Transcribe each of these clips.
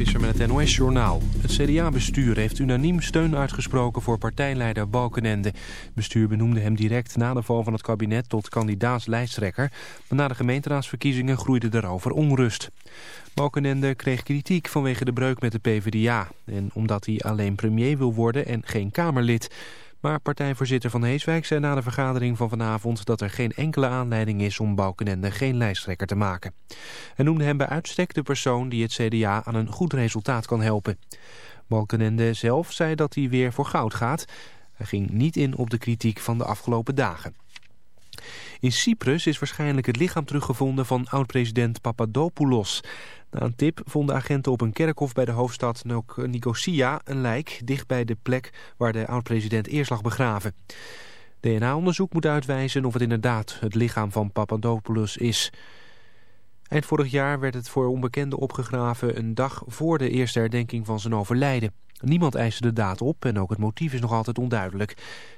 Visser met het NOS Journaal. Het CDA-bestuur heeft unaniem steun uitgesproken voor partijleider Balkenende. Het bestuur benoemde hem direct na de val van het kabinet tot kandidaat-lijsttrekker. Maar na de gemeenteraadsverkiezingen groeide daarover onrust. Balkenende kreeg kritiek vanwege de breuk met de PvdA. En omdat hij alleen premier wil worden en geen Kamerlid. Maar partijvoorzitter Van Heeswijk zei na de vergadering van vanavond... dat er geen enkele aanleiding is om Balkenende geen lijsttrekker te maken. Hij noemde hem bij uitstek de persoon die het CDA aan een goed resultaat kan helpen. Balkenende zelf zei dat hij weer voor goud gaat. Hij ging niet in op de kritiek van de afgelopen dagen. In Cyprus is waarschijnlijk het lichaam teruggevonden van oud-president Papadopoulos. Na een tip vonden agenten op een kerkhof bij de hoofdstad Nicosia een lijk... dicht bij de plek waar de oud-president eerst lag begraven. DNA-onderzoek moet uitwijzen of het inderdaad het lichaam van Papadopoulos is. Eind vorig jaar werd het voor onbekenden opgegraven een dag voor de eerste herdenking van zijn overlijden. Niemand eiste de daad op en ook het motief is nog altijd onduidelijk.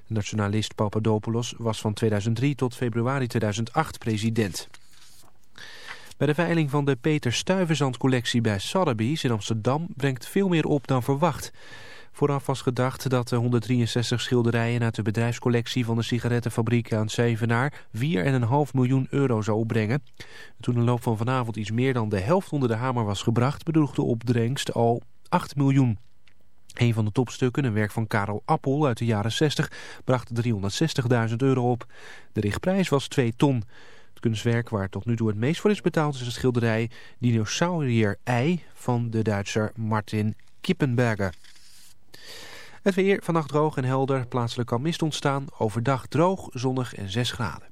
De nationalist Papadopoulos was van 2003 tot februari 2008 president. Bij de veiling van de Peter Stuyvesant collectie bij Sotheby's in Amsterdam brengt veel meer op dan verwacht. Vooraf was gedacht dat de 163 schilderijen uit de bedrijfscollectie van de sigarettenfabriek aan Zevenaar 4,5 miljoen euro zou opbrengen. Toen de loop van vanavond iets meer dan de helft onder de hamer was gebracht, bedroeg de opbrengst al 8 miljoen. Een van de topstukken, een werk van Karel Appel uit de jaren 60, bracht 360.000 euro op. De richtprijs was 2 ton. Het kunstwerk waar tot nu toe het meest voor is betaald is het schilderij Dinosaurier Ei van de Duitser Martin Kippenberger. Het weer vannacht droog en helder, plaatselijk kan mist ontstaan, overdag droog, zonnig en 6 graden.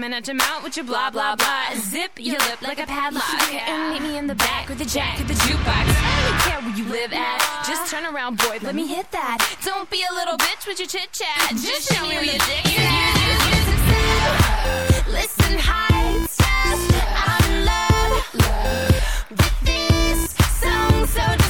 Coming at your mouth with your blah blah blah. Zip your lip like a padlock. And meet me in the back with the jack of the jukebox. I don't care where you live at. Just turn around, boy. Let me hit that. Don't be a little bitch with your chit chat. Just show me where your dick is. Listen, high stuff. I'm in love with this song, so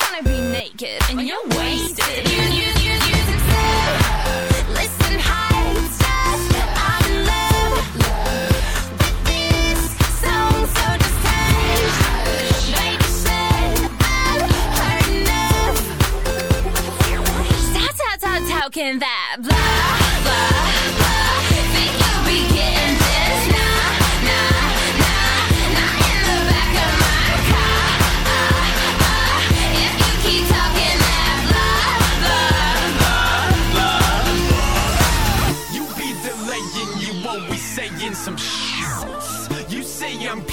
gonna be naked and you're wasted. You, you, you, you can. I'm in love this so up. Heard enough. Stop talking that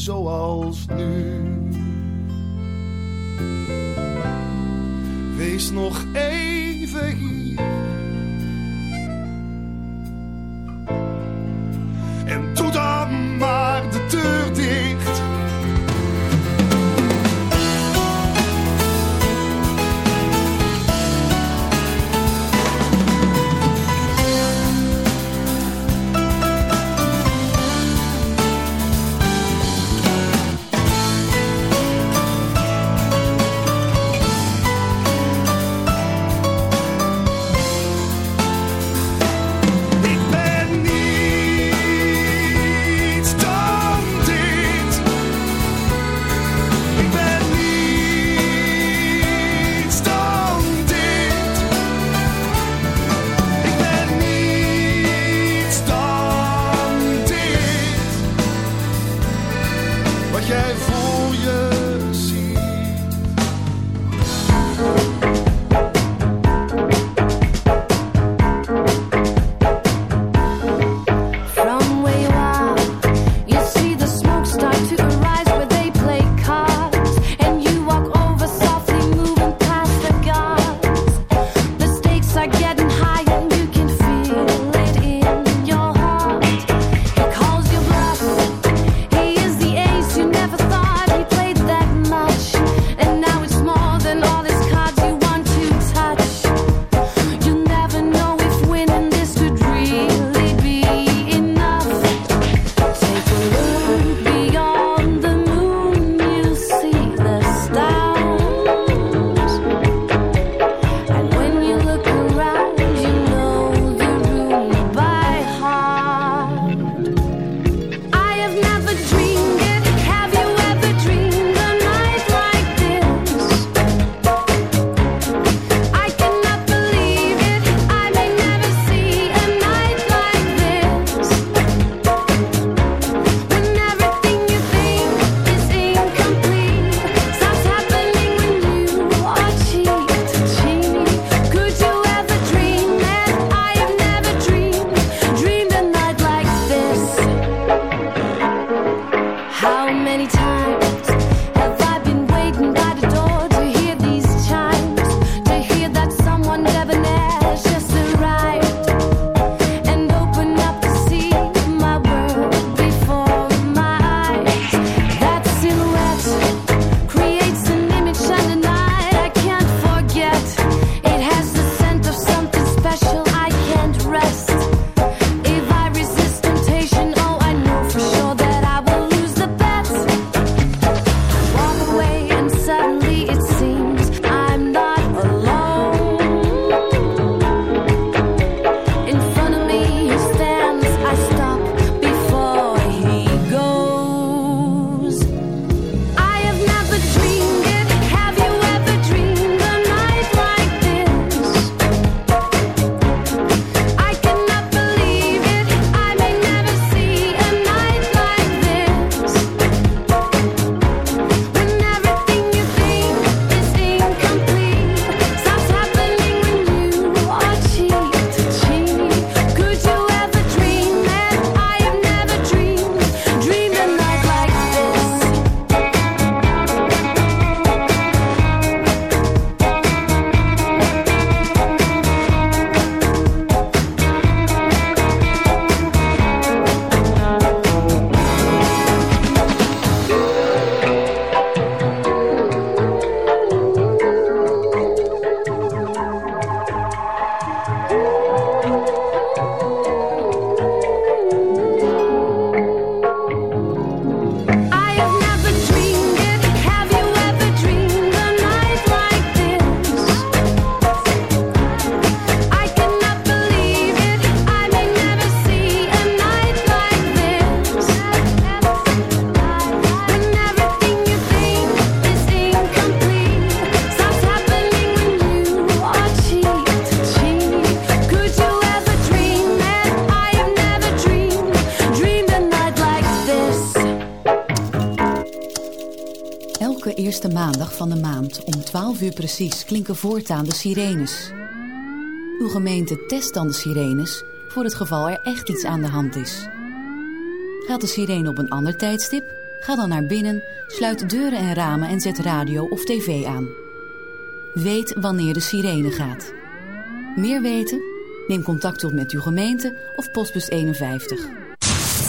so old. klinken voortaan de sirenes. Uw gemeente test dan de sirenes voor het geval er echt iets aan de hand is. Gaat de sirene op een ander tijdstip? Ga dan naar binnen, sluit deuren en ramen en zet radio of tv aan. Weet wanneer de sirene gaat. Meer weten? Neem contact op met uw gemeente of postbus 51.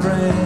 brain.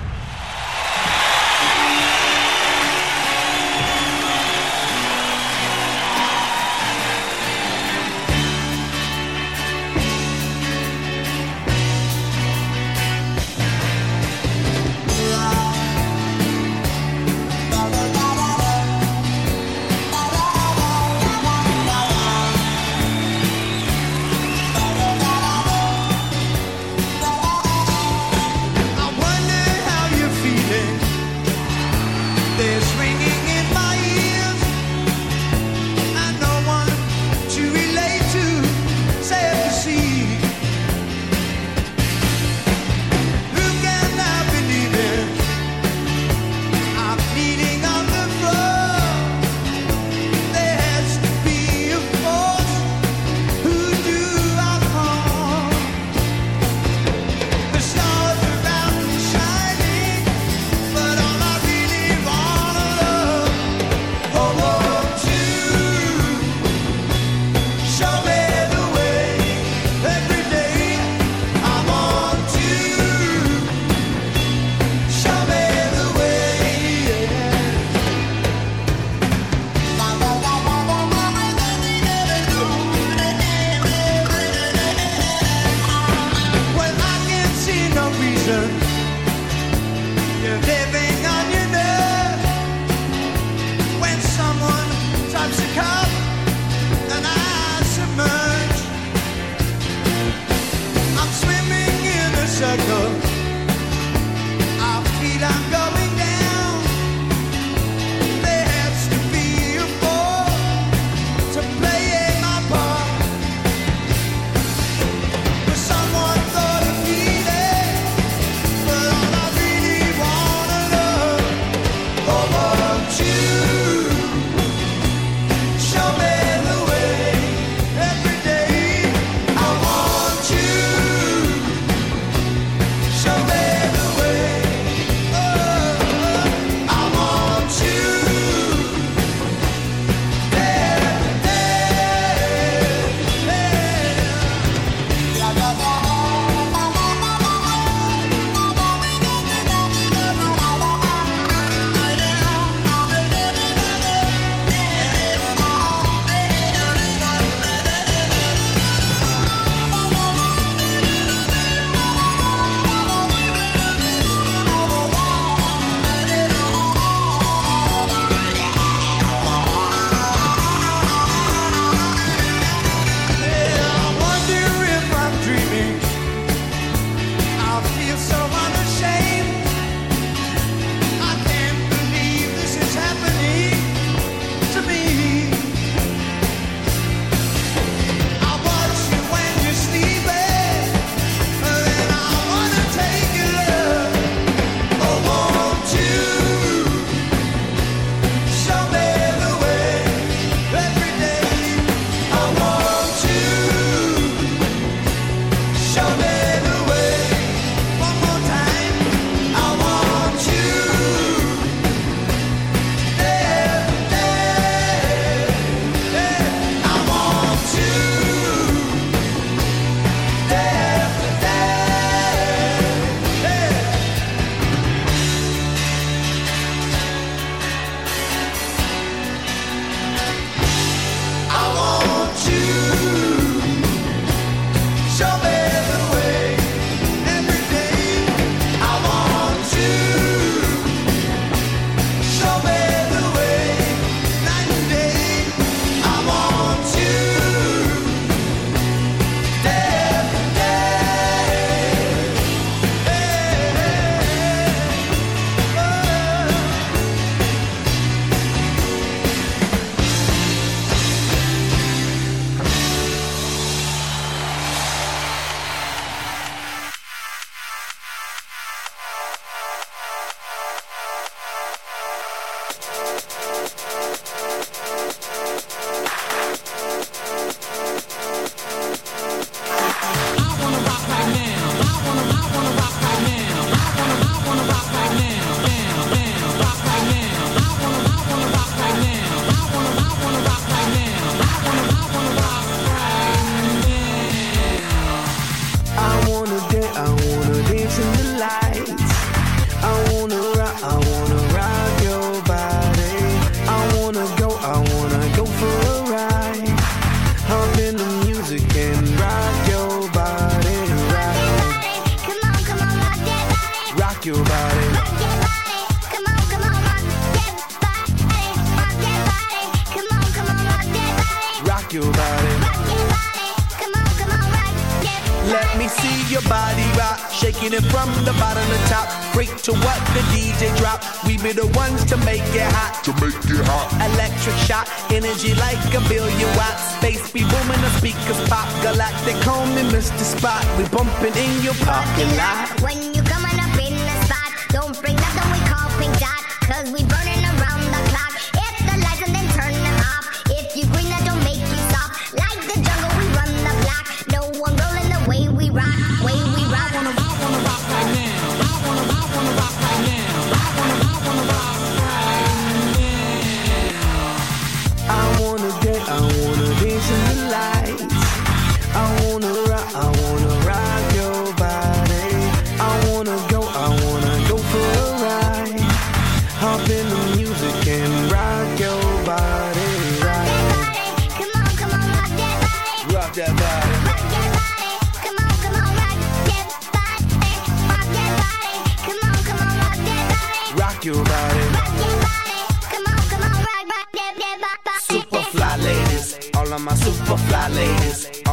Ones to make it hot. To make it hot. Electric shock, energy like a billion watts. Space be booming, the speakers pop. Galactic home and Mr. Spot. We bumping in your parking lot. When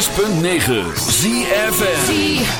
106.9 ZFN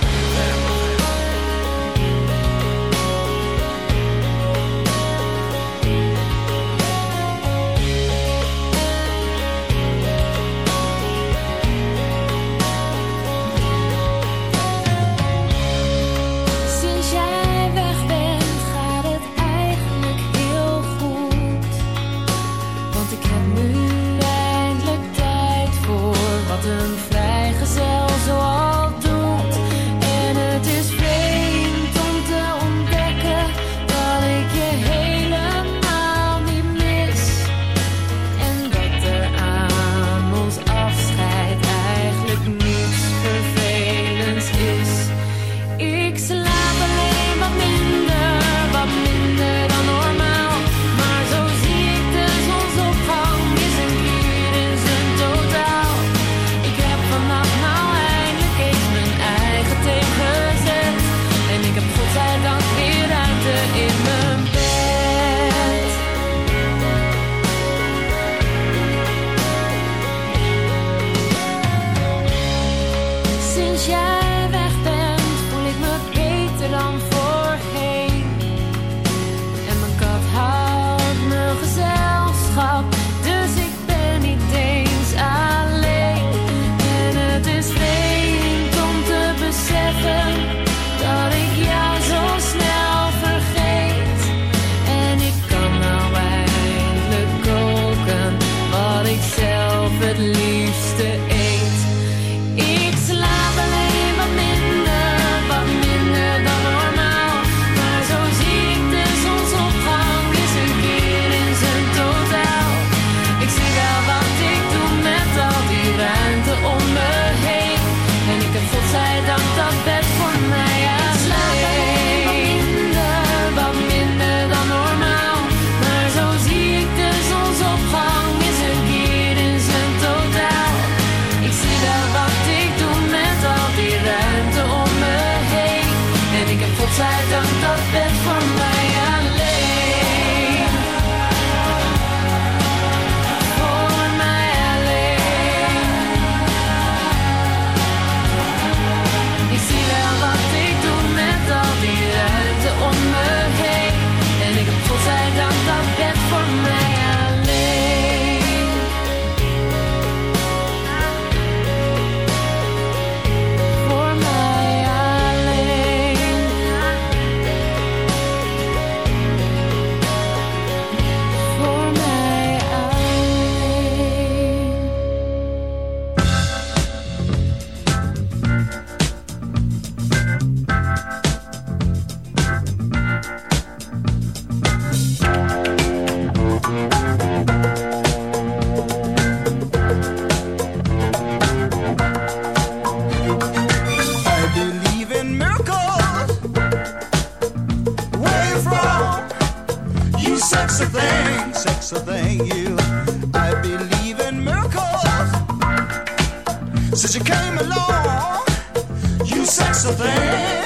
sexer than you. I believe in miracles. Since you came along, you sexer thing.